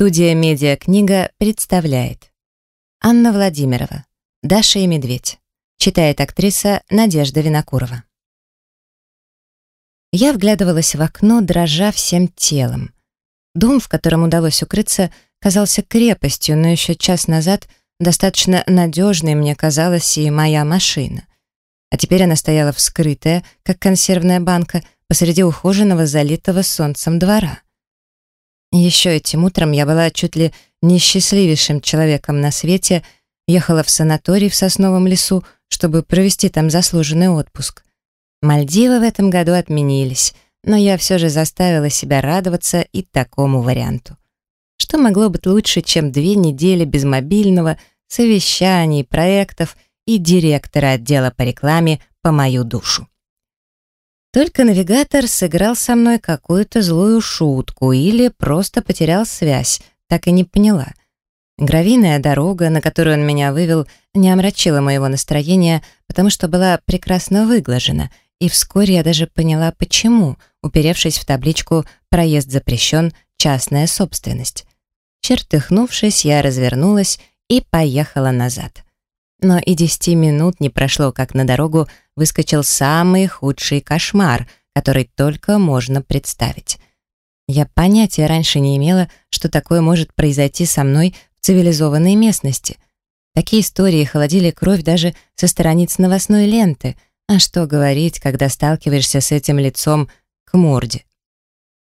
Студия «Медиакнига» представляет Анна Владимирова «Даша и медведь» Читает актриса Надежда Винокурова Я вглядывалась в окно, дрожа всем телом. Дом, в котором удалось укрыться, казался крепостью, но еще час назад достаточно надежной мне казалась и моя машина. А теперь она стояла вскрытая, как консервная банка, посреди ухоженного, залитого солнцем двора. Еще этим утром я была чуть ли несчастливейшим человеком на свете, ехала в санаторий в Сосновом лесу, чтобы провести там заслуженный отпуск. Мальдивы в этом году отменились, но я все же заставила себя радоваться и такому варианту. Что могло быть лучше, чем две недели без мобильного, совещаний, проектов и директора отдела по рекламе по мою душу? Только навигатор сыграл со мной какую-то злую шутку или просто потерял связь, так и не поняла. Гравийная дорога, на которую он меня вывел, не омрачила моего настроения, потому что была прекрасно выглажена, и вскоре я даже поняла, почему, уперевшись в табличку «Проезд запрещен, частная собственность». Чертыхнувшись, я развернулась и поехала назад. Но и десяти минут не прошло, как на дорогу выскочил самый худший кошмар, который только можно представить. Я понятия раньше не имела, что такое может произойти со мной в цивилизованной местности. Такие истории холодили кровь даже со страниц новостной ленты. А что говорить, когда сталкиваешься с этим лицом к морде?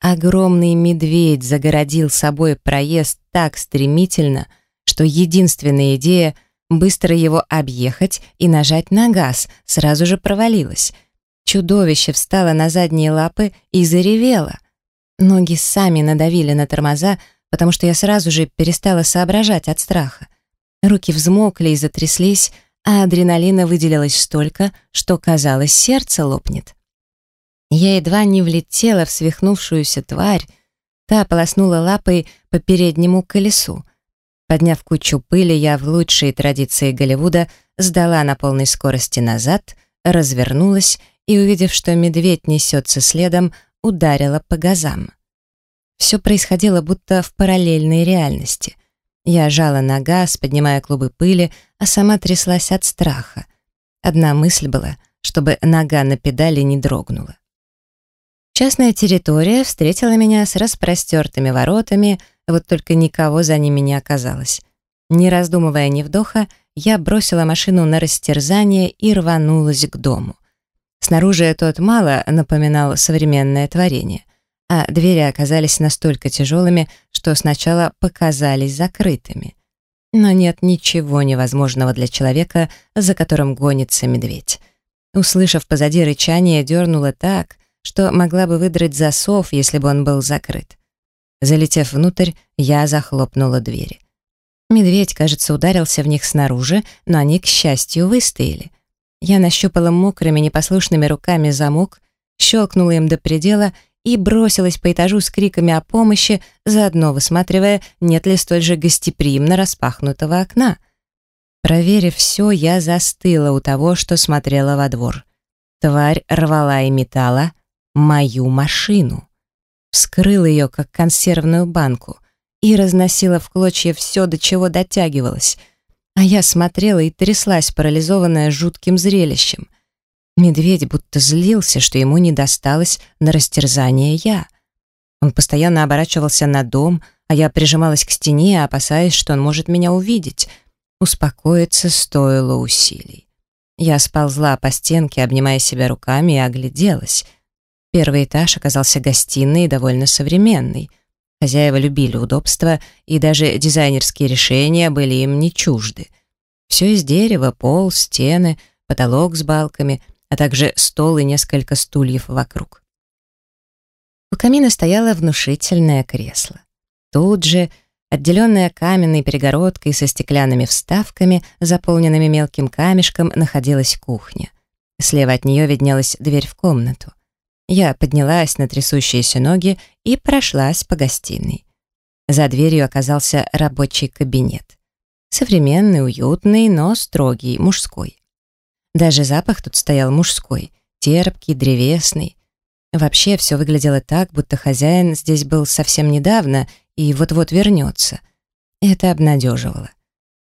Огромный медведь загородил собой проезд так стремительно, что единственная идея Быстро его объехать и нажать на газ сразу же провалилась. Чудовище встало на задние лапы и заревело. Ноги сами надавили на тормоза, потому что я сразу же перестала соображать от страха. Руки взмокли и затряслись, а адреналина выделилось столько, что, казалось, сердце лопнет. Я едва не влетела в свихнувшуюся тварь, та полоснула лапой по переднему колесу. Подняв кучу пыли, я в лучшие традиции Голливуда сдала на полной скорости назад, развернулась и, увидев, что медведь несется следом, ударила по газам. Все происходило будто в параллельной реальности. Я жала на газ, поднимая клубы пыли, а сама тряслась от страха. Одна мысль была, чтобы нога на педали не дрогнула. Частная территория встретила меня с распростертыми воротами, вот только никого за ними не оказалось. Не раздумывая ни вдоха, я бросила машину на растерзание и рванулась к дому. Снаружи тот мало напоминал современное творение, а двери оказались настолько тяжелыми, что сначала показались закрытыми. Но нет ничего невозможного для человека, за которым гонится медведь. Услышав позади рычание, дернула так, что могла бы выдрать засов, если бы он был закрыт. Залетев внутрь, я захлопнула двери. Медведь, кажется, ударился в них снаружи, но они, к счастью, выстояли. Я нащупала мокрыми непослушными руками замок, щелкнула им до предела и бросилась по этажу с криками о помощи, заодно высматривая, нет ли столь же гостеприимно распахнутого окна. Проверив все, я застыла у того, что смотрела во двор. Тварь рвала и металла мою машину вскрыла ее, как консервную банку, и разносила в клочья все, до чего дотягивалась. А я смотрела и тряслась, парализованная жутким зрелищем. Медведь будто злился, что ему не досталось на растерзание я. Он постоянно оборачивался на дом, а я прижималась к стене, опасаясь, что он может меня увидеть. Успокоиться стоило усилий. Я сползла по стенке, обнимая себя руками, и огляделась. Первый этаж оказался гостиной и довольно современный. Хозяева любили удобства, и даже дизайнерские решения были им не чужды. Все из дерева, пол, стены, потолок с балками, а также стол и несколько стульев вокруг. У камина стояло внушительное кресло. Тут же, отделенная каменной перегородкой со стеклянными вставками, заполненными мелким камешком, находилась кухня. Слева от нее виднелась дверь в комнату. Я поднялась на трясущиеся ноги и прошлась по гостиной. За дверью оказался рабочий кабинет. Современный, уютный, но строгий, мужской. Даже запах тут стоял мужской, терпкий, древесный. Вообще все выглядело так, будто хозяин здесь был совсем недавно и вот-вот вернется. Это обнадеживало.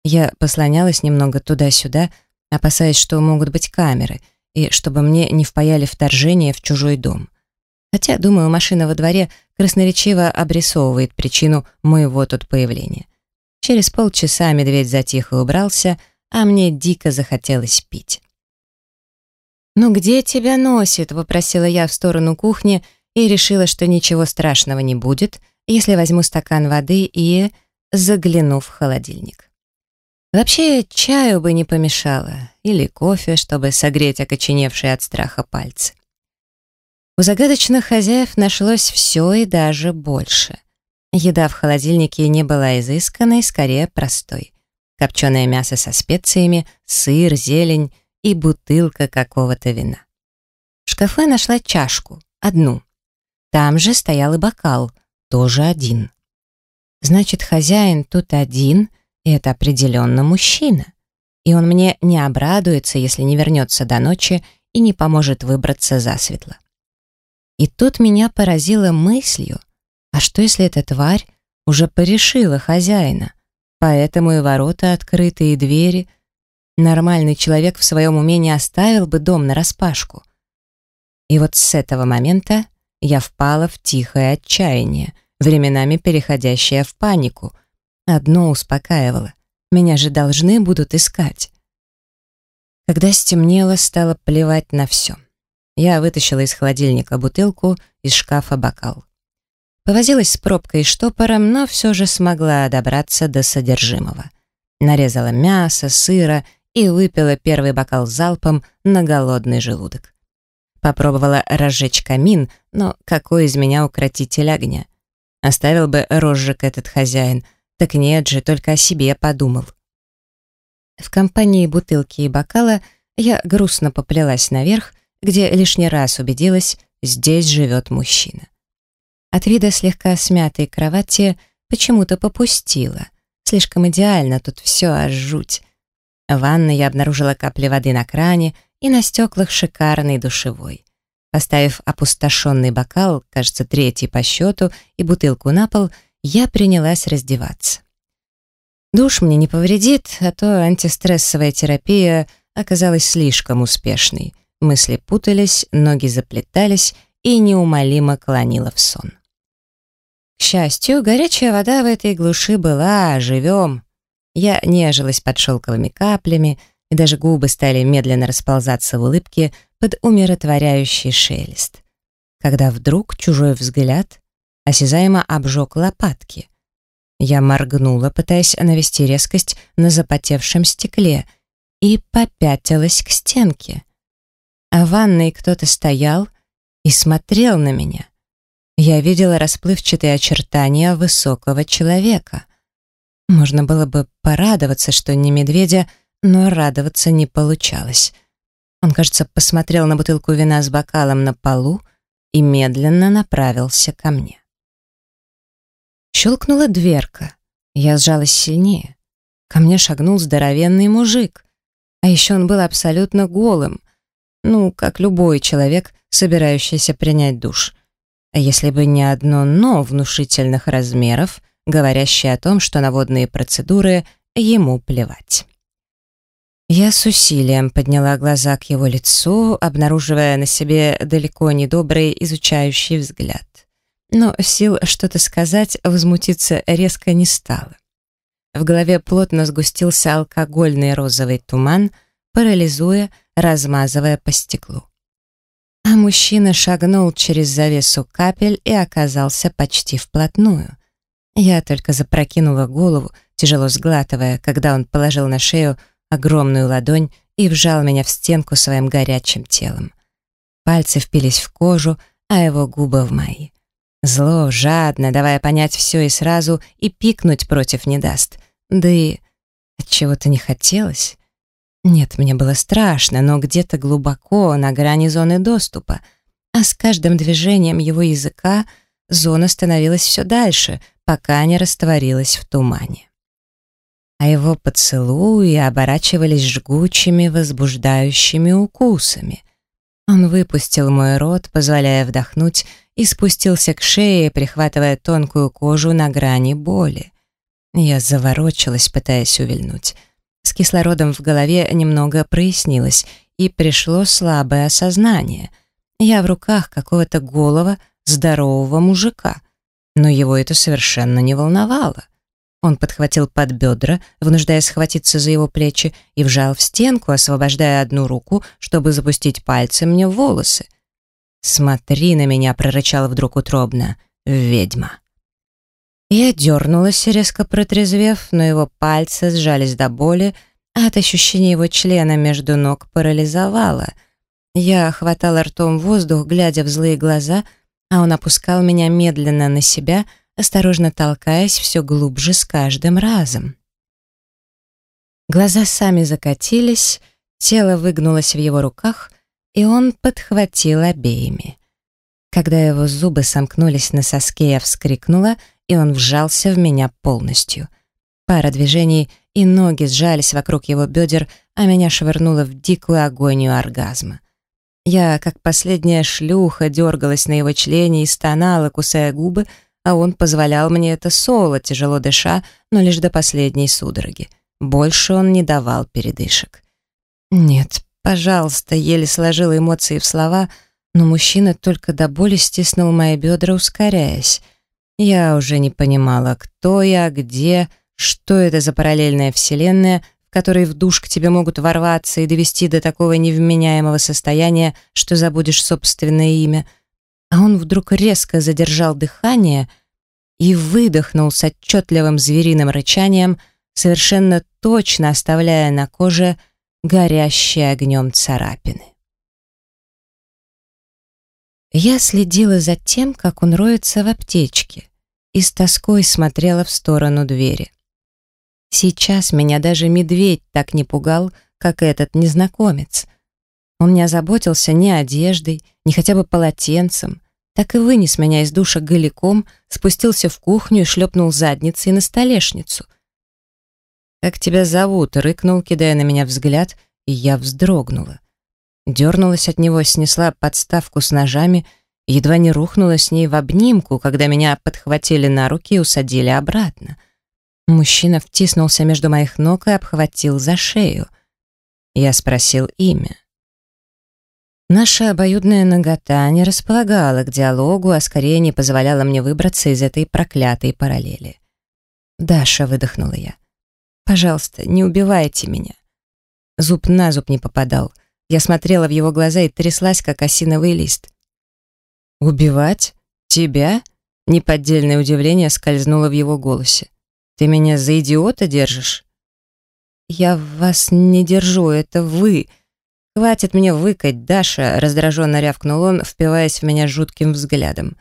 Я послонялась немного туда-сюда, опасаясь, что могут быть камеры, и чтобы мне не впаяли вторжение в чужой дом. Хотя, думаю, машина во дворе красноречиво обрисовывает причину моего тут появления. Через полчаса медведь затих и убрался, а мне дико захотелось пить. «Ну где тебя носит?» — попросила я в сторону кухни и решила, что ничего страшного не будет, если возьму стакан воды и загляну в холодильник. Вообще, чаю бы не помешало, или кофе, чтобы согреть окоченевшие от страха пальцы. У загадочных хозяев нашлось все и даже больше. Еда в холодильнике не была изысканной, скорее простой. Копченое мясо со специями, сыр, зелень и бутылка какого-то вина. В шкафу я нашла чашку, одну. Там же стоял и бокал, тоже один. Значит, хозяин тут один, это определенно мужчина. И он мне не обрадуется, если не вернется до ночи и не поможет выбраться засветло. И тут меня поразило мыслью, а что если эта тварь уже порешила хозяина, поэтому и ворота открыты, и двери. Нормальный человек в своем уме не оставил бы дом нараспашку. И вот с этого момента я впала в тихое отчаяние, временами переходящее в панику. Одно успокаивало. Меня же должны будут искать. Когда стемнело, стало плевать на все. Я вытащила из холодильника бутылку, из шкафа бокал. Повозилась с пробкой и штопором, но все же смогла добраться до содержимого. Нарезала мясо, сыра и выпила первый бокал залпом на голодный желудок. Попробовала разжечь камин, но какой из меня укротитель огня? Оставил бы розжиг этот хозяин, так нет же, только о себе подумал. В компании бутылки и бокала я грустно поплелась наверх, где лишний раз убедилась, здесь живет мужчина. От вида слегка смятой кровати почему-то попустила. Слишком идеально, тут все аж жуть. В ванной я обнаружила капли воды на кране и на стеклах шикарный душевой. Поставив опустошенный бокал, кажется, третий по счету, и бутылку на пол, я принялась раздеваться. Душ мне не повредит, а то антистрессовая терапия оказалась слишком успешной — Мысли путались, ноги заплетались и неумолимо клонила в сон. К счастью, горячая вода в этой глуши была, живем. Я нежилась под шелковыми каплями, и даже губы стали медленно расползаться в улыбке под умиротворяющий шелест. Когда вдруг чужой взгляд осязаемо обжег лопатки. Я моргнула, пытаясь навести резкость на запотевшем стекле, и попятилась к стенке а в ванной кто-то стоял и смотрел на меня. Я видела расплывчатые очертания высокого человека. Можно было бы порадоваться, что не медведя, но радоваться не получалось. Он, кажется, посмотрел на бутылку вина с бокалом на полу и медленно направился ко мне. Щелкнула дверка. Я сжалась сильнее. Ко мне шагнул здоровенный мужик. А еще он был абсолютно голым. Ну, как любой человек, собирающийся принять душ. А если бы не одно «но» внушительных размеров, говорящее о том, что на водные процедуры ему плевать. Я с усилием подняла глаза к его лицу, обнаруживая на себе далеко не добрый изучающий взгляд. Но сил что-то сказать, возмутиться резко не стало. В голове плотно сгустился алкогольный розовый туман, парализуя, размазывая по стеклу. А мужчина шагнул через завесу капель и оказался почти вплотную. Я только запрокинула голову, тяжело сглатывая, когда он положил на шею огромную ладонь и вжал меня в стенку своим горячим телом. Пальцы впились в кожу, а его губы в мои. Зло, жадно, давая понять все и сразу, и пикнуть против не даст. Да и от чего то не хотелось. Нет, мне было страшно, но где-то глубоко, на грани зоны доступа. А с каждым движением его языка зона становилась все дальше, пока не растворилась в тумане. А его поцелуи оборачивались жгучими, возбуждающими укусами. Он выпустил мой рот, позволяя вдохнуть, и спустился к шее, прихватывая тонкую кожу на грани боли. Я заворочилась, пытаясь увильнуть. С кислородом в голове немного прояснилось, и пришло слабое осознание. Я в руках какого-то голого, здорового мужика. Но его это совершенно не волновало. Он подхватил под бедра, вынуждая схватиться за его плечи, и вжал в стенку, освобождая одну руку, чтобы запустить пальцы мне в волосы. «Смотри на меня!» — прорычал вдруг утробно. «Ведьма!» Я дернулась, резко протрезвев, но его пальцы сжались до боли, а от ощущения его члена между ног парализовало. Я хватала ртом воздух, глядя в злые глаза, а он опускал меня медленно на себя, осторожно толкаясь все глубже с каждым разом. Глаза сами закатились, тело выгнулось в его руках, и он подхватил обеими. Когда его зубы сомкнулись на соске, я вскрикнула — и он вжался в меня полностью. Пара движений, и ноги сжались вокруг его бедер, а меня швырнуло в дикую агонию оргазма. Я, как последняя шлюха, дергалась на его члене и стонала, кусая губы, а он позволял мне это соло, тяжело дыша, но лишь до последней судороги. Больше он не давал передышек. «Нет, пожалуйста», — еле сложила эмоции в слова, но мужчина только до боли стиснул мои бедра, ускоряясь — я уже не понимала, кто я, где, что это за параллельная вселенная, в которой в душ к тебе могут ворваться и довести до такого невменяемого состояния, что забудешь собственное имя. А он вдруг резко задержал дыхание и выдохнул с отчетливым звериным рычанием, совершенно точно оставляя на коже горящие огнем царапины. Я следила за тем, как он роется в аптечке, и с тоской смотрела в сторону двери. Сейчас меня даже медведь так не пугал, как этот незнакомец. Он не озаботился ни одеждой, ни хотя бы полотенцем, так и вынес меня из душа голиком, спустился в кухню и шлепнул задницей на столешницу. «Как тебя зовут?» — рыкнул, кидая на меня взгляд, и я вздрогнула. Дернулась от него, снесла подставку с ножами едва не рухнула с ней в обнимку, когда меня подхватили на руки и усадили обратно. Мужчина втиснулся между моих ног и обхватил за шею. Я спросил имя. Наша обоюдная нагота не располагала к диалогу, а скорее не позволяла мне выбраться из этой проклятой параллели. «Даша», — выдохнула я, — «пожалуйста, не убивайте меня». Зуб на зуб не попадал. Я смотрела в его глаза и тряслась, как осиновый лист. «Убивать? Тебя?» Неподдельное удивление скользнуло в его голосе. «Ты меня за идиота держишь?» «Я вас не держу, это вы!» «Хватит мне выкать, Даша!» — раздраженно рявкнул он, впиваясь в меня жутким взглядом.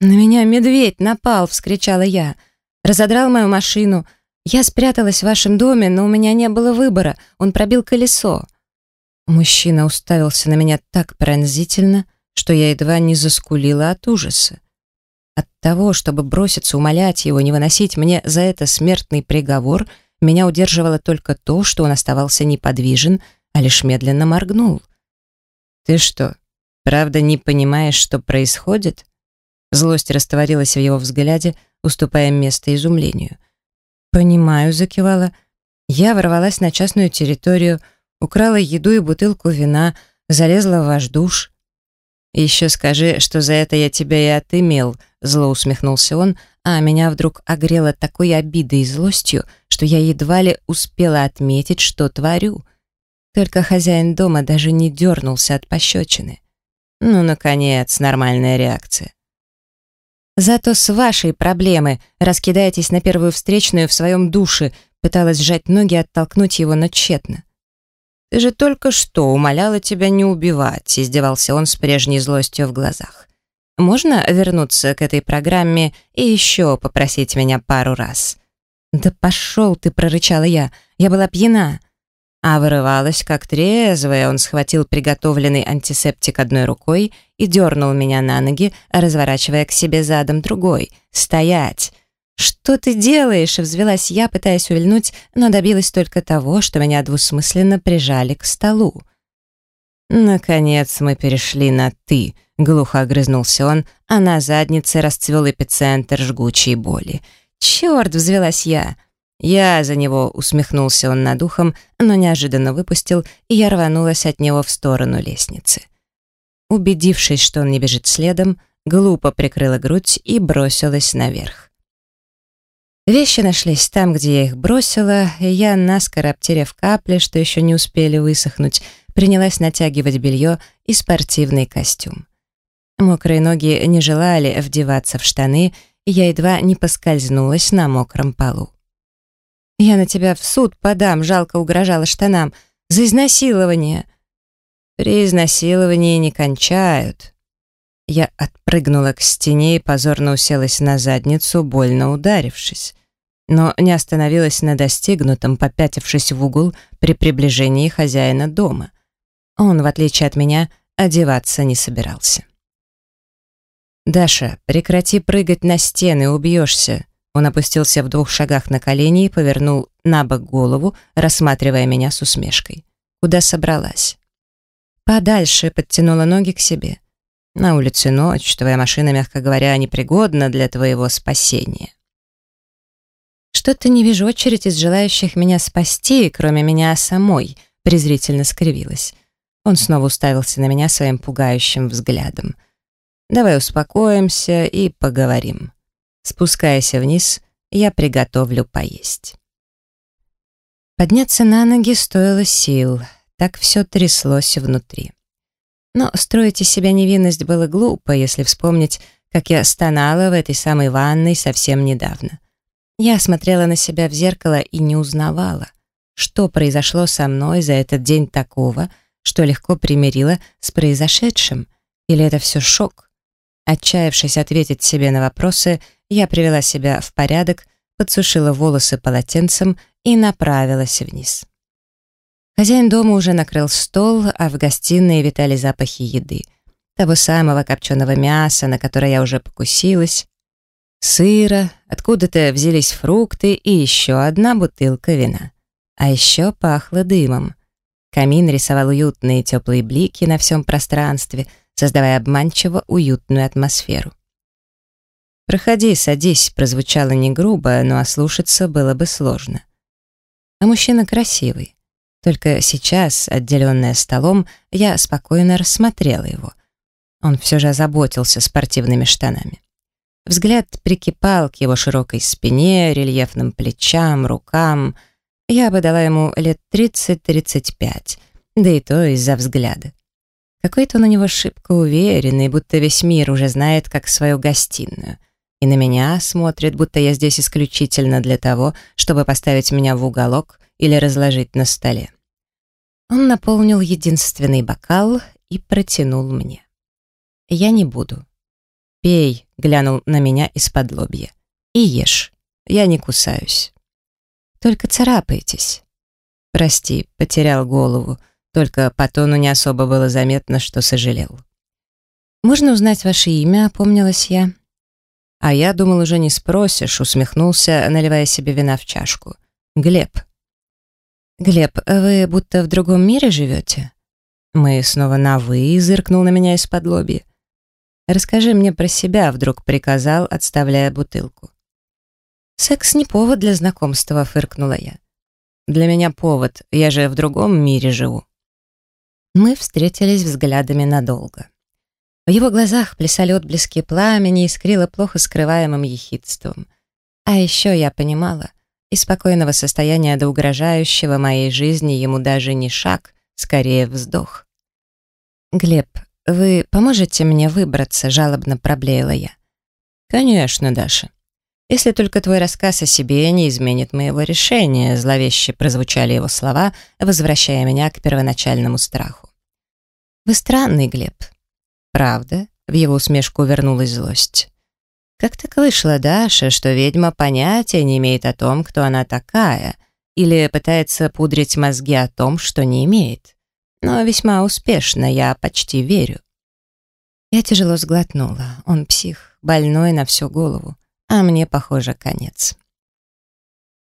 «На меня медведь напал!» — вскричала я. «Разодрал мою машину. Я спряталась в вашем доме, но у меня не было выбора. Он пробил колесо». Мужчина уставился на меня так пронзительно, что я едва не заскулила от ужаса. От того, чтобы броситься умолять его не выносить мне за это смертный приговор, меня удерживало только то, что он оставался неподвижен, а лишь медленно моргнул. «Ты что, правда не понимаешь, что происходит?» Злость растворилась в его взгляде, уступая место изумлению. «Понимаю», — закивала. «Я ворвалась на частную территорию, украла еду и бутылку вина, залезла в ваш душ, «Еще скажи, что за это я тебя и отымел», — зло усмехнулся он, а меня вдруг огрело такой обидой и злостью, что я едва ли успела отметить, что творю. Только хозяин дома даже не дернулся от пощечины. Ну, наконец, нормальная реакция. «Зато с вашей проблемы раскидаетесь на первую встречную в своем душе», пыталась сжать ноги и оттолкнуть его, но тщетно. «Ты же только что умоляла тебя не убивать», — издевался он с прежней злостью в глазах. «Можно вернуться к этой программе и еще попросить меня пару раз?» «Да пошел ты!» — прорычала я. «Я была пьяна». А вырывалась как трезвая, он схватил приготовленный антисептик одной рукой и дернул меня на ноги, разворачивая к себе задом другой. «Стоять!» «Что ты делаешь?» — взвелась я, пытаясь увильнуть, но добилась только того, что меня двусмысленно прижали к столу. Наконец мы перешли на «ты», — глухо огрызнулся он, а на заднице расцвел эпицентр жгучей боли. «Черт!» — взвелась я. «Я за него!» — усмехнулся он над ухом, но неожиданно выпустил, и я рванулась от него в сторону лестницы. Убедившись, что он не бежит следом, глупо прикрыла грудь и бросилась наверх. Вещи нашлись там, где я их бросила, и я, наскоро обтерев капли, что еще не успели высохнуть, принялась натягивать белье и спортивный костюм. Мокрые ноги не желали вдеваться в штаны, и я едва не поскользнулась на мокром полу. «Я на тебя в суд подам», — жалко угрожала штанам, — «за изнасилование». «При изнасиловании не кончают». Я отпрыгнула к стене и позорно уселась на задницу, больно ударившись. Но не остановилась на достигнутом, попятившись в угол при приближении хозяина дома. Он, в отличие от меня, одеваться не собирался. «Даша, прекрати прыгать на стены, убьешься!» Он опустился в двух шагах на колени и повернул на бок голову, рассматривая меня с усмешкой. «Куда собралась?» «Подальше», — подтянула ноги к себе. «На улице ночь, твоя машина, мягко говоря, непригодна для твоего спасения». «Что-то не вижу очередь из желающих меня спасти, кроме меня самой», — презрительно скривилась. Он снова уставился на меня своим пугающим взглядом. «Давай успокоимся и поговорим. Спускаясь вниз, я приготовлю поесть». Подняться на ноги стоило сил, так все тряслось внутри. Но строить из себя невинность было глупо, если вспомнить, как я стонала в этой самой ванной совсем недавно. Я смотрела на себя в зеркало и не узнавала, что произошло со мной за этот день такого, что легко примирила с произошедшим, или это все шок? Отчаявшись ответить себе на вопросы, я привела себя в порядок, подсушила волосы полотенцем и направилась вниз. Хозяин дома уже накрыл стол, а в гостиной витали запахи еды. Того самого копченого мяса, на которое я уже покусилась, сыра, откуда-то взялись фрукты и еще одна бутылка вина. А еще пахло дымом. Камин рисовал уютные теплые блики на всем пространстве, создавая обманчиво уютную атмосферу. «Проходи, садись», прозвучало не грубо, но ослушаться было бы сложно. А мужчина красивый. Только сейчас, отделенная столом, я спокойно рассмотрела его. Он все же озаботился спортивными штанами. Взгляд прикипал к его широкой спине, рельефным плечам, рукам — я бы дала ему лет 30-35, да и то из-за взгляда. Какой-то он у него шибко уверенный, будто весь мир уже знает как свою гостиную. И на меня смотрит, будто я здесь исключительно для того, чтобы поставить меня в уголок или разложить на столе. Он наполнил единственный бокал и протянул мне. «Я не буду». «Пей», — глянул на меня из-под лобья. «И ешь. Я не кусаюсь». Только царапаетесь». «Прости, потерял голову, только по тону не особо было заметно, что сожалел». «Можно узнать ваше имя?» — опомнилась я. «А я думал, уже не спросишь», — усмехнулся, наливая себе вина в чашку. «Глеб». «Глеб, вы будто в другом мире живете?» «Мы снова на «вы», — зыркнул на меня из-под лоби. «Расскажи мне про себя», — вдруг приказал, отставляя бутылку. «Секс не повод для знакомства», — фыркнула я. «Для меня повод, я же в другом мире живу». Мы встретились взглядами надолго. В его глазах плясали отблески пламени и искрило плохо скрываемым ехидством. А еще я понимала, из спокойного состояния до угрожающего моей жизни ему даже не шаг, скорее вздох. «Глеб, вы поможете мне выбраться?» — жалобно проблеяла я. «Конечно, Даша», если только твой рассказ о себе не изменит моего решения», зловеще прозвучали его слова, возвращая меня к первоначальному страху. «Вы странный, Глеб». «Правда?» — в его усмешку вернулась злость. «Как так вышло, Даша, что ведьма понятия не имеет о том, кто она такая, или пытается пудрить мозги о том, что не имеет? Но весьма успешно, я почти верю». Я тяжело сглотнула. Он псих, больной на всю голову а мне, похоже, конец.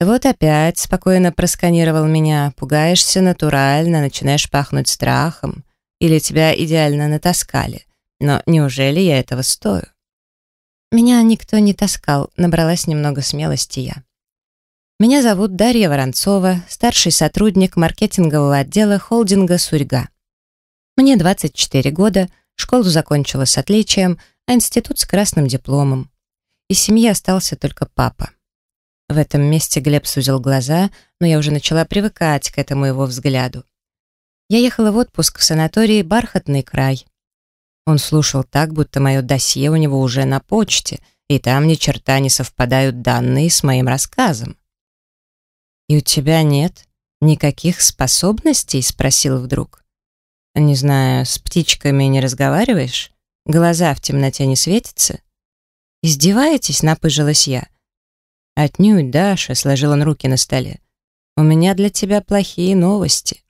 Вот опять спокойно просканировал меня, пугаешься натурально, начинаешь пахнуть страхом. или тебя идеально натаскали. Но неужели я этого стою? Меня никто не таскал, набралась немного смелости я. Меня зовут Дарья Воронцова, старший сотрудник маркетингового отдела холдинга «Сурьга». Мне 24 года, школу закончила с отличием, а институт с красным дипломом. Из семьи остался только папа. В этом месте Глеб сузил глаза, но я уже начала привыкать к этому его взгляду. Я ехала в отпуск в санатории «Бархатный край». Он слушал так, будто мое досье у него уже на почте, и там ни черта не совпадают данные с моим рассказом. «И у тебя нет никаких способностей?» — спросил вдруг. «Не знаю, с птичками не разговариваешь? Глаза в темноте не светятся?» «Издеваетесь?» — напыжилась я. «Отнюдь, Даша», — сложил он руки на столе. «У меня для тебя плохие новости».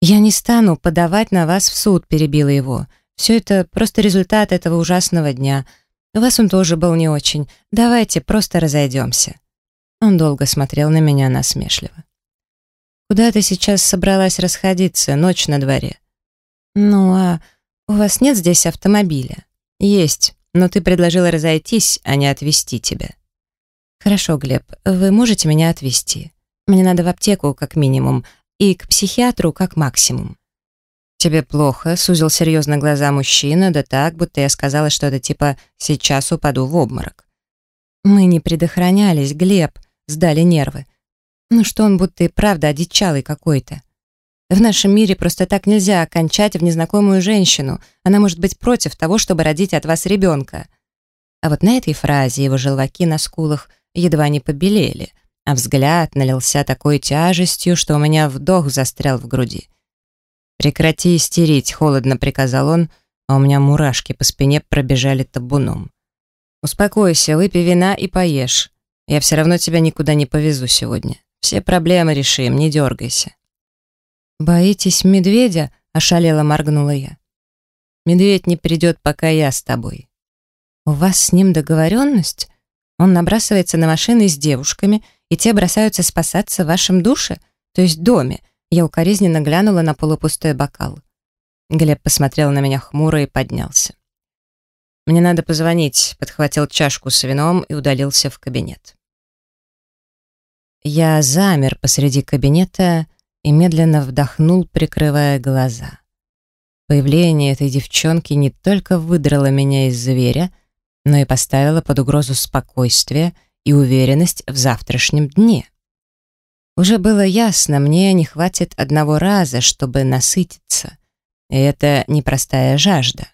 «Я не стану подавать на вас в суд», — перебила его. «Все это просто результат этого ужасного дня. У вас он тоже был не очень. Давайте просто разойдемся». Он долго смотрел на меня насмешливо. «Куда ты сейчас собралась расходиться? Ночь на дворе». «Ну, а у вас нет здесь автомобиля?» «Есть но ты предложила разойтись, а не отвезти тебя». «Хорошо, Глеб, вы можете меня отвезти? Мне надо в аптеку, как минимум, и к психиатру, как максимум». «Тебе плохо?» — сузил серьезно глаза мужчина, да так, будто я сказала что-то типа «сейчас упаду в обморок». «Мы не предохранялись, Глеб», — сдали нервы. «Ну что он будто и правда одичалый какой-то?» В нашем мире просто так нельзя окончать в незнакомую женщину. Она может быть против того, чтобы родить от вас ребенка. А вот на этой фразе его желваки на скулах едва не побелели, а взгляд налился такой тяжестью, что у меня вдох застрял в груди. «Прекрати истерить», — холодно приказал он, а у меня мурашки по спине пробежали табуном. «Успокойся, выпей вина и поешь. Я все равно тебя никуда не повезу сегодня. Все проблемы решим, не дергайся». «Боитесь медведя?» — ошалело моргнула я. «Медведь не придет, пока я с тобой». «У вас с ним договоренность? Он набрасывается на машины с девушками, и те бросаются спасаться в вашем душе, то есть доме». Я укоризненно глянула на полупустой бокал. Глеб посмотрел на меня хмуро и поднялся. «Мне надо позвонить», — подхватил чашку с вином и удалился в кабинет. Я замер посреди кабинета, и медленно вдохнул, прикрывая глаза. Появление этой девчонки не только выдрало меня из зверя, но и поставило под угрозу спокойствие и уверенность в завтрашнем дне. Уже было ясно, мне не хватит одного раза, чтобы насытиться. И это непростая жажда.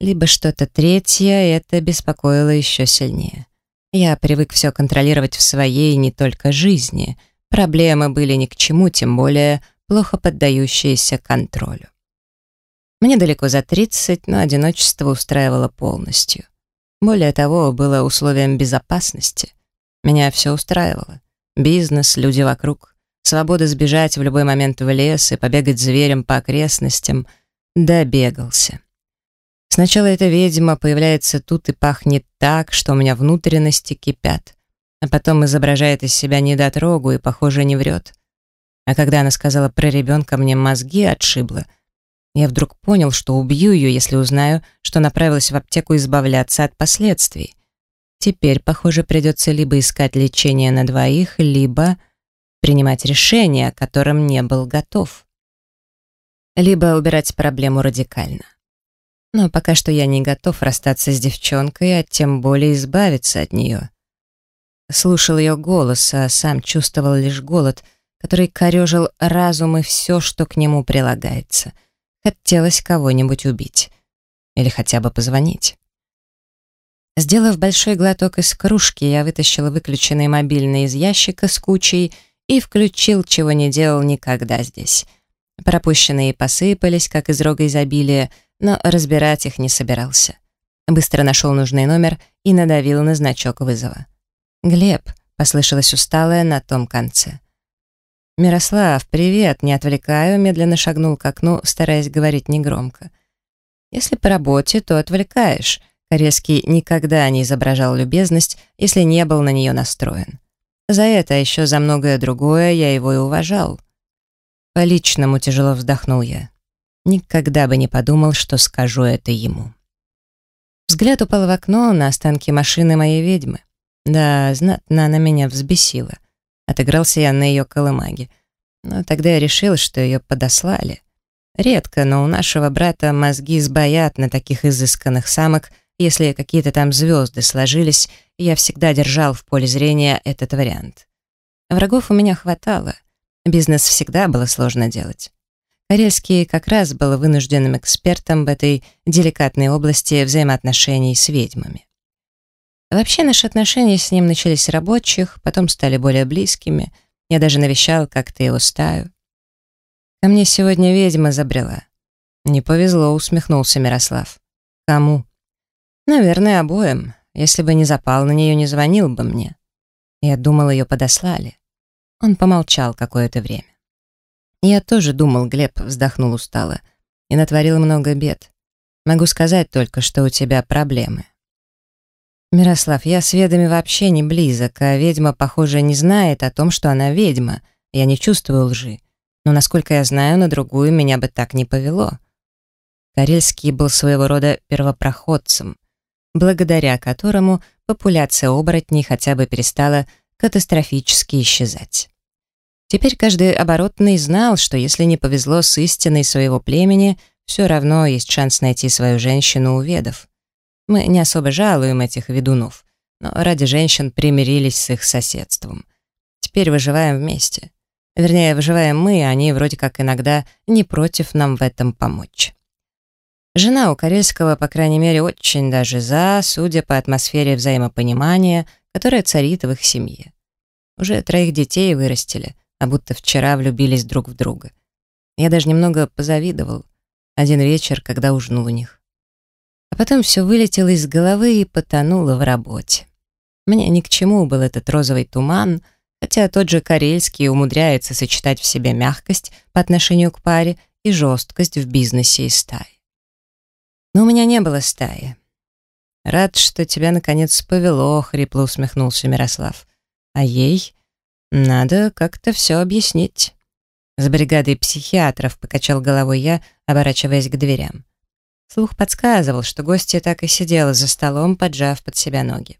Либо что-то третье, это беспокоило еще сильнее. Я привык все контролировать в своей не только жизни — Проблемы были ни к чему, тем более плохо поддающиеся контролю. Мне далеко за 30, но одиночество устраивало полностью. Более того, было условием безопасности. Меня все устраивало. Бизнес, люди вокруг, свобода сбежать в любой момент в лес и побегать зверем по окрестностям. Добегался. Сначала эта ведьма появляется тут и пахнет так, что у меня внутренности кипят а потом изображает из себя недотрогу и, похоже, не врет. А когда она сказала про ребенка, мне мозги отшибло. Я вдруг понял, что убью ее, если узнаю, что направилась в аптеку избавляться от последствий. Теперь, похоже, придется либо искать лечение на двоих, либо принимать решение, о котором не был готов. Либо убирать проблему радикально. Но пока что я не готов расстаться с девчонкой, а тем более избавиться от нее. Слушал ее голос, а сам чувствовал лишь голод, который корежил разум и все, что к нему прилагается. Хотелось кого-нибудь убить. Или хотя бы позвонить. Сделав большой глоток из кружки, я вытащила выключенный мобильный из ящика с кучей и включил, чего не делал никогда здесь. Пропущенные посыпались, как из рога изобилия, но разбирать их не собирался. Быстро нашел нужный номер и надавил на значок вызова. «Глеб», — послышалось усталое на том конце. «Мирослав, привет, не отвлекаю», — медленно шагнул к окну, стараясь говорить негромко. «Если по работе, то отвлекаешь». Корецкий никогда не изображал любезность, если не был на нее настроен. За это, а еще за многое другое, я его и уважал. По-личному тяжело вздохнул я. Никогда бы не подумал, что скажу это ему. Взгляд упал в окно на останки машины моей ведьмы. Да, знатно она меня взбесила. Отыгрался я на ее колымаге. Но тогда я решил, что ее подослали. Редко, но у нашего брата мозги сбоят на таких изысканных самок, если какие-то там звезды сложились, я всегда держал в поле зрения этот вариант. Врагов у меня хватало. Бизнес всегда было сложно делать. Карельский как раз был вынужденным экспертом в этой деликатной области взаимоотношений с ведьмами. Вообще наши отношения с ним начались рабочих, потом стали более близкими. Я даже навещал как-то его стаю. Ко мне сегодня ведьма забрела. Не повезло, усмехнулся Мирослав. Кому? Наверное, обоим. Если бы не запал на нее, не звонил бы мне. Я думал, ее подослали. Он помолчал какое-то время. Я тоже думал, Глеб вздохнул устало. И натворил много бед. Могу сказать только, что у тебя проблемы. «Мирослав, я с ведами вообще не близок, а ведьма, похоже, не знает о том, что она ведьма. Я не чувствую лжи. Но, насколько я знаю, на другую меня бы так не повело». Карельский был своего рода первопроходцем, благодаря которому популяция оборотней хотя бы перестала катастрофически исчезать. Теперь каждый оборотный знал, что если не повезло с истиной своего племени, все равно есть шанс найти свою женщину у ведов. Мы не особо жалуем этих ведунов, но ради женщин примирились с их соседством. Теперь выживаем вместе. Вернее, выживаем мы, а они вроде как иногда не против нам в этом помочь. Жена у Карельского, по крайней мере, очень даже за, судя по атмосфере взаимопонимания, которая царит в их семье. Уже троих детей вырастили, а будто вчера влюбились друг в друга. Я даже немного позавидовал. Один вечер, когда ужинал у них. А потом все вылетело из головы и потонуло в работе. Мне ни к чему был этот розовый туман, хотя тот же Карельский умудряется сочетать в себе мягкость по отношению к паре и жесткость в бизнесе и стае. Но у меня не было стаи. «Рад, что тебя, наконец, повело», — хрипло усмехнулся Мирослав. «А ей надо как-то все объяснить». С бригадой психиатров покачал головой я, оборачиваясь к дверям. Слух подсказывал, что гостья так и сидела за столом, поджав под себя ноги.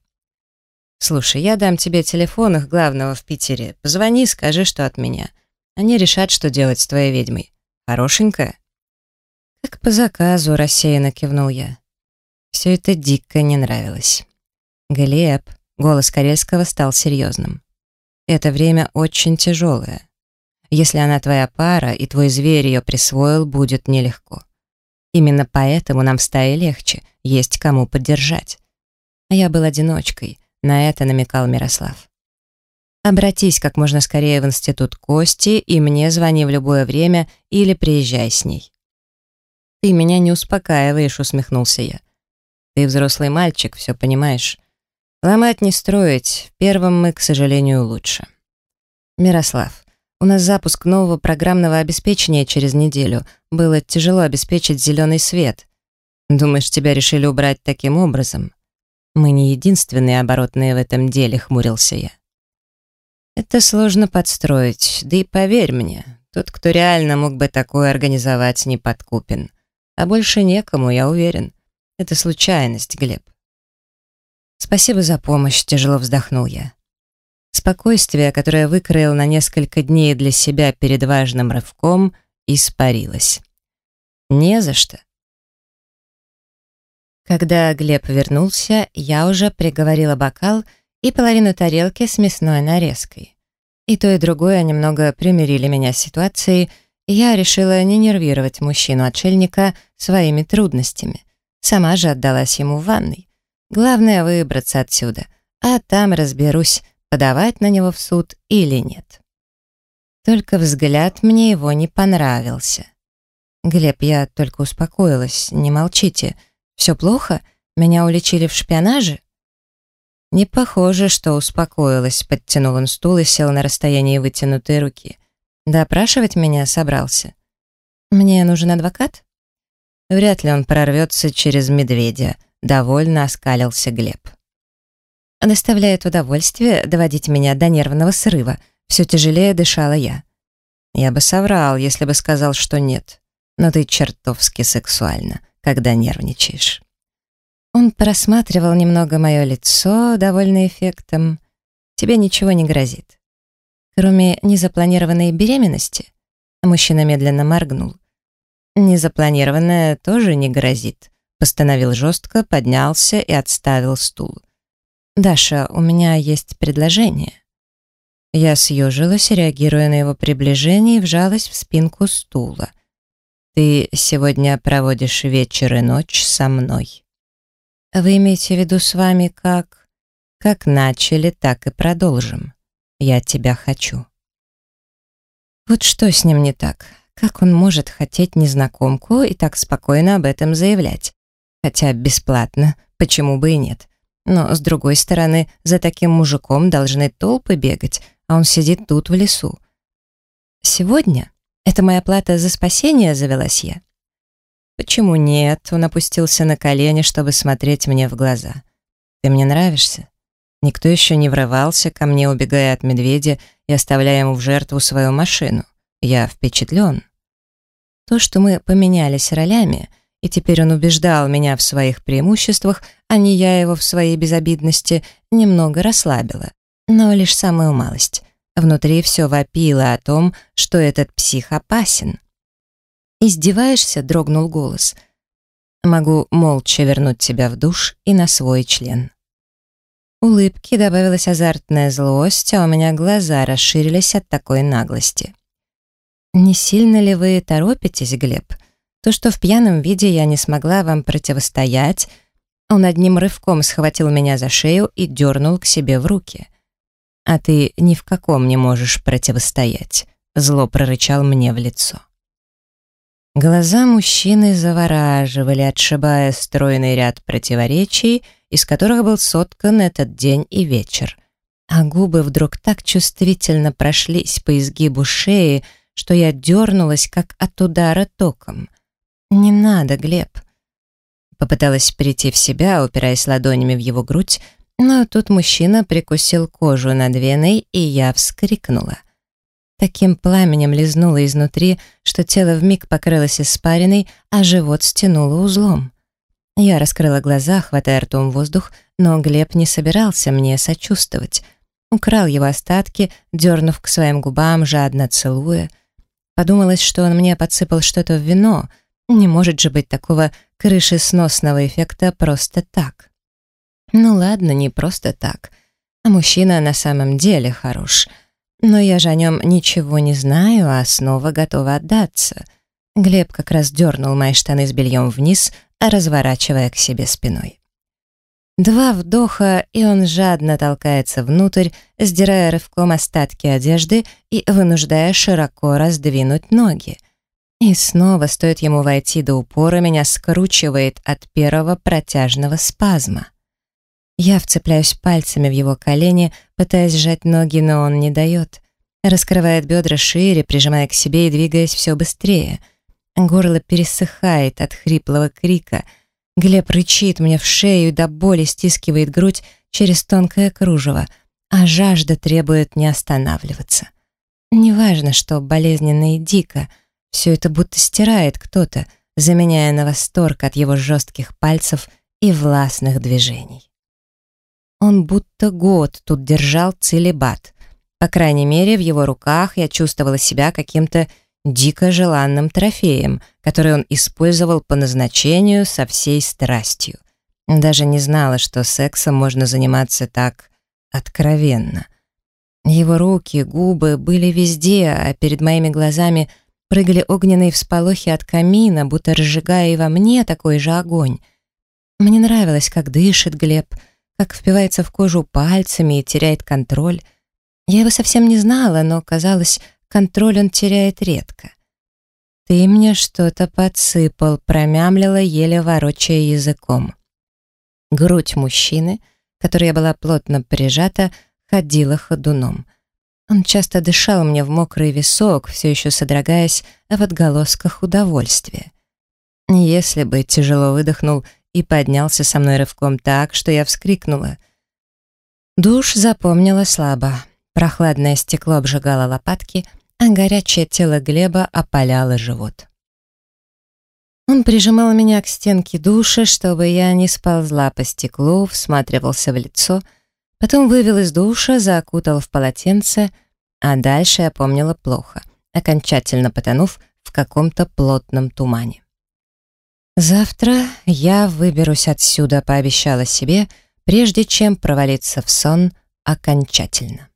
«Слушай, я дам тебе телефон их главного в Питере. Позвони, скажи, что от меня. Они решат, что делать с твоей ведьмой. Хорошенькая?» «Как по заказу», — рассеянно кивнул я. Все это дико не нравилось. «Глеб», — голос Карельского стал серьезным. «Это время очень тяжелое. Если она твоя пара, и твой зверь ее присвоил, будет нелегко. Именно поэтому нам в стае легче, есть кому поддержать. А я был одиночкой, на это намекал Мирослав. Обратись как можно скорее в институт Кости и мне звони в любое время или приезжай с ней. Ты меня не успокаиваешь, усмехнулся я. Ты взрослый мальчик, все понимаешь. Ломать не строить, первым мы, к сожалению, лучше. Мирослав, у нас запуск нового программного обеспечения через неделю. Было тяжело обеспечить зеленый свет. Думаешь, тебя решили убрать таким образом? Мы не единственные оборотные в этом деле, хмурился я. Это сложно подстроить, да и поверь мне, тот, кто реально мог бы такое организовать, не подкупен. А больше некому, я уверен. Это случайность, Глеб. Спасибо за помощь, тяжело вздохнул я. Спокойствие, которое выкроил на несколько дней для себя перед важным рывком, испарилось. Не за что. Когда Глеб вернулся, я уже приговорила бокал и половину тарелки с мясной нарезкой. И то, и другое немного примирили меня с ситуацией, я решила не нервировать мужчину-отшельника своими трудностями. Сама же отдалась ему в ванной. Главное — выбраться отсюда, а там разберусь, подавать на него в суд или нет. Только взгляд мне его не понравился. «Глеб, я только успокоилась, не молчите. Все плохо? Меня уличили в шпионаже?» «Не похоже, что успокоилась», — подтянул он стул и сел на расстоянии вытянутой руки. «Допрашивать меня собрался?» «Мне нужен адвокат?» Вряд ли он прорвется через медведя, довольно оскалился Глеб доставляет удовольствие доводить меня до нервного срыва. Все тяжелее дышала я. Я бы соврал, если бы сказал, что нет. но ты чертовски сексуальна, когда нервничаешь». Он просматривал немного мое лицо, довольный эффектом. «Тебе ничего не грозит. Кроме незапланированной беременности?» Мужчина медленно моргнул. «Незапланированная тоже не грозит», постановил жестко, поднялся и отставил стул. «Даша, у меня есть предложение». Я съежилась, реагируя на его приближение, и вжалась в спинку стула. «Ты сегодня проводишь вечер и ночь со мной». «Вы имеете в виду с вами как...» «Как начали, так и продолжим. Я тебя хочу». Вот что с ним не так? Как он может хотеть незнакомку и так спокойно об этом заявлять? Хотя бесплатно, почему бы и нет? Но, с другой стороны, за таким мужиком должны толпы бегать, а он сидит тут в лесу. «Сегодня? Это моя плата за спасение?» — завелась я. «Почему нет?» — он опустился на колени, чтобы смотреть мне в глаза. «Ты мне нравишься. Никто еще не врывался ко мне, убегая от медведя и оставляя ему в жертву свою машину. Я впечатлен. То, что мы поменялись ролями, и теперь он убеждал меня в своих преимуществах, а не я его в своей безобидности, немного расслабило. Но лишь самую малость. Внутри все вопило о том, что этот псих опасен. «Издеваешься?» — дрогнул голос. «Могу молча вернуть тебя в душ и на свой член». Улыбки добавилась азартная злость, а у меня глаза расширились от такой наглости. «Не сильно ли вы торопитесь, Глеб? То, что в пьяном виде я не смогла вам противостоять...» Он одним рывком схватил меня за шею и дернул к себе в руки а ты ни в каком не можешь противостоять», — зло прорычал мне в лицо. Глаза мужчины завораживали, отшибая стройный ряд противоречий, из которых был соткан этот день и вечер. А губы вдруг так чувствительно прошлись по изгибу шеи, что я дернулась, как от удара током. «Не надо, Глеб». Попыталась прийти в себя, упираясь ладонями в его грудь, но тут мужчина прикусил кожу над веной, и я вскрикнула. Таким пламенем лизнуло изнутри, что тело вмиг покрылось испариной, а живот стянуло узлом. Я раскрыла глаза, хватая ртом воздух, но Глеб не собирался мне сочувствовать. Украл его остатки, дернув к своим губам, жадно целуя. Подумалось, что он мне подсыпал что-то в вино. Не может же быть такого крышесносного эффекта просто так. Ну ладно, не просто так. А мужчина на самом деле хорош. Но я же о нем ничего не знаю, а снова готова отдаться. Глеб как раз дернул мои штаны с бельем вниз, разворачивая к себе спиной. Два вдоха, и он жадно толкается внутрь, сдирая рывком остатки одежды и вынуждая широко раздвинуть ноги. И снова, стоит ему войти до упора, меня скручивает от первого протяжного спазма. Я вцепляюсь пальцами в его колени, пытаясь сжать ноги, но он не дает. Раскрывает бедра шире, прижимая к себе и двигаясь все быстрее. Горло пересыхает от хриплого крика. Глеб рычит мне в шею и до боли стискивает грудь через тонкое кружево, а жажда требует не останавливаться. Неважно, что болезненно и дико, все это будто стирает кто-то, заменяя на восторг от его жестких пальцев и властных движений. Он будто год тут держал целебат. По крайней мере, в его руках я чувствовала себя каким-то дико желанным трофеем, который он использовал по назначению со всей страстью. Даже не знала, что сексом можно заниматься так откровенно. Его руки, губы были везде, а перед моими глазами прыгали огненные всполохи от камина, будто разжигая и во мне такой же огонь. Мне нравилось, как дышит Глеб — как впивается в кожу пальцами и теряет контроль. Я его совсем не знала, но, казалось, контроль он теряет редко. «Ты мне что-то подсыпал», — промямлила, еле ворочая языком. Грудь мужчины, которой я была плотно прижата, ходила ходуном. Он часто дышал мне в мокрый висок, все еще содрогаясь в отголосках удовольствия. Если бы тяжело выдохнул и поднялся со мной рывком так, что я вскрикнула. Душ запомнила слабо. Прохладное стекло обжигало лопатки, а горячее тело Глеба опаляло живот. Он прижимал меня к стенке душа, чтобы я не сползла по стеклу, всматривался в лицо, потом вывел из душа, закутал в полотенце, а дальше я помнила плохо, окончательно потонув в каком-то плотном тумане. «Завтра я выберусь отсюда», — пообещала себе, прежде чем провалиться в сон окончательно.